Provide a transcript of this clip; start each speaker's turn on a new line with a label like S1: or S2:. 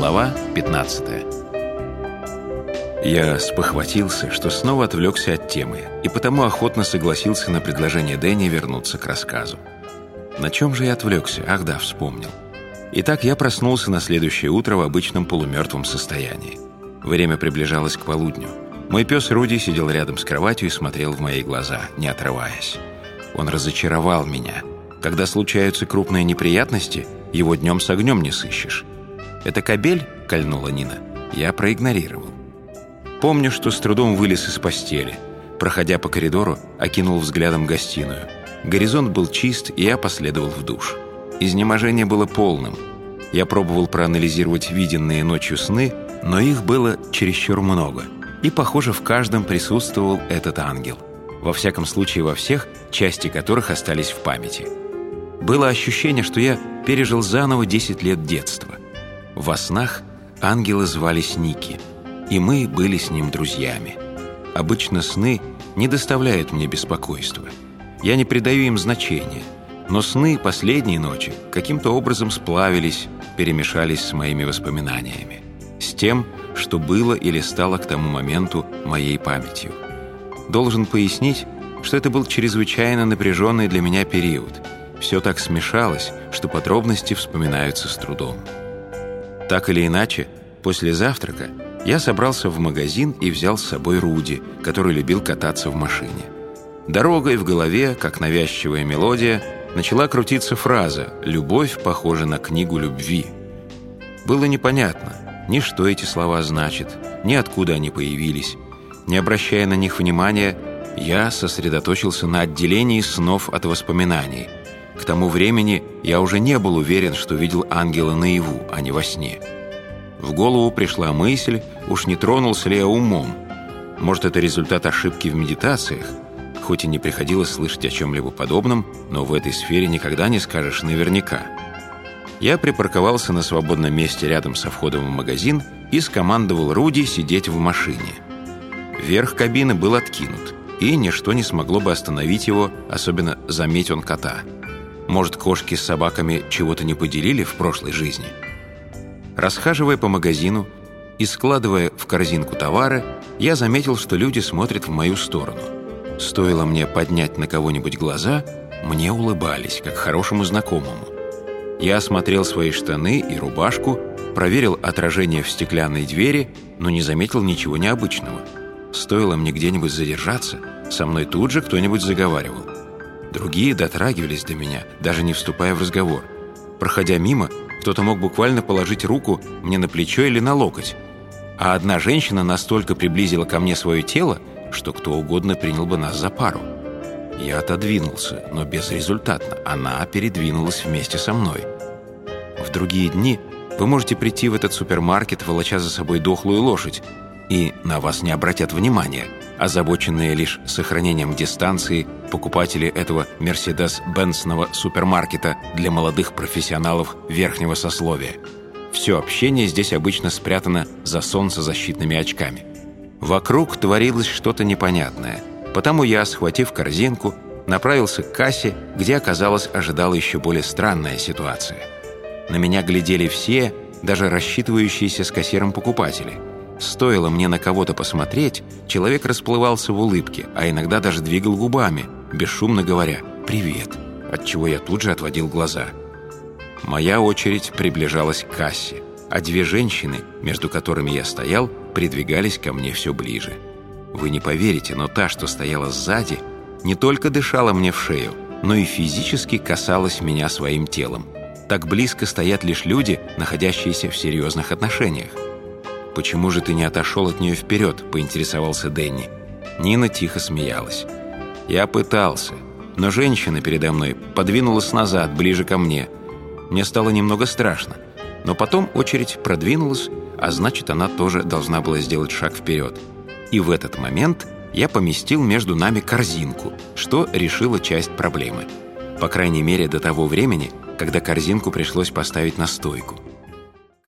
S1: Глава 15 Я спохватился, что снова отвлекся от темы, и потому охотно согласился на предложение Дэнни вернуться к рассказу. На чем же я отвлекся? Ах да, вспомнил. Итак, я проснулся на следующее утро в обычном полумертвом состоянии. Время приближалось к полудню. Мой пес Руди сидел рядом с кроватью и смотрел в мои глаза, не отрываясь. Он разочаровал меня. Когда случаются крупные неприятности, его днем с огнем не сыщешь. «Это кобель?» — кольнула Нина. Я проигнорировал. Помню, что с трудом вылез из постели. Проходя по коридору, окинул взглядом гостиную. Горизонт был чист, и я последовал в душ. Изнеможение было полным. Я пробовал проанализировать виденные ночью сны, но их было чересчур много. И, похоже, в каждом присутствовал этот ангел. Во всяком случае, во всех, части которых остались в памяти. Было ощущение, что я пережил заново 10 лет детства. Во снах ангелы звались Ники, и мы были с ним друзьями. Обычно сны не доставляют мне беспокойства. Я не придаю им значения, но сны последней ночи каким-то образом сплавились, перемешались с моими воспоминаниями, с тем, что было или стало к тому моменту моей памятью. Должен пояснить, что это был чрезвычайно напряженный для меня период. Все так смешалось, что подробности вспоминаются с трудом. Так или иначе, после завтрака я собрался в магазин и взял с собой Руди, который любил кататься в машине. Дорогой в голове, как навязчивая мелодия, начала крутиться фраза «Любовь похожа на книгу любви». Было непонятно, ни что эти слова значат, ни откуда они появились. Не обращая на них внимания, я сосредоточился на отделении снов от воспоминаний – к тому времени я уже не был уверен, что видел ангела наяву, а не во сне. В голову пришла мысль, уж не тронулся ли я умом. Может, это результат ошибки в медитациях? Хоть и не приходилось слышать о чем-либо подобном, но в этой сфере никогда не скажешь наверняка. Я припарковался на свободном месте рядом со входом в магазин и скомандовал Руди сидеть в машине. Верх кабины был откинут, и ничто не смогло бы остановить его, особенно заметь он кота – может, кошки с собаками чего-то не поделили в прошлой жизни? Расхаживая по магазину и складывая в корзинку товары, я заметил, что люди смотрят в мою сторону. Стоило мне поднять на кого-нибудь глаза, мне улыбались, как хорошему знакомому. Я осмотрел свои штаны и рубашку, проверил отражение в стеклянной двери, но не заметил ничего необычного. Стоило мне где-нибудь задержаться, со мной тут же кто-нибудь заговаривал. Другие дотрагивались до меня, даже не вступая в разговор. Проходя мимо, кто-то мог буквально положить руку мне на плечо или на локоть. А одна женщина настолько приблизила ко мне свое тело, что кто угодно принял бы нас за пару. Я отодвинулся, но безрезультатно. Она передвинулась вместе со мной. В другие дни вы можете прийти в этот супермаркет, волоча за собой дохлую лошадь, и на вас не обратят внимания, озабоченные лишь сохранением дистанции покупатели этого Мерседес-Бенсного супермаркета для молодых профессионалов верхнего сословия. Все общение здесь обычно спрятано за солнцезащитными очками. Вокруг творилось что-то непонятное, потому я, схватив корзинку, направился к кассе, где, оказалось, ожидала еще более странная ситуация. На меня глядели все, даже рассчитывающиеся с кассиром покупатели – Стоило мне на кого-то посмотреть, человек расплывался в улыбке, а иногда даже двигал губами, бесшумно говоря «Привет», отчего я тут же отводил глаза. Моя очередь приближалась к кассе, а две женщины, между которыми я стоял, придвигались ко мне все ближе. Вы не поверите, но та, что стояла сзади, не только дышала мне в шею, но и физически касалась меня своим телом. Так близко стоят лишь люди, находящиеся в серьезных отношениях. «Почему же ты не отошел от нее вперед?» – поинтересовался Дэнни. Нина тихо смеялась. «Я пытался, но женщина передо мной подвинулась назад, ближе ко мне. Мне стало немного страшно, но потом очередь продвинулась, а значит, она тоже должна была сделать шаг вперед. И в этот момент я поместил между нами корзинку, что решило часть проблемы. По крайней мере, до того времени, когда корзинку пришлось поставить на стойку –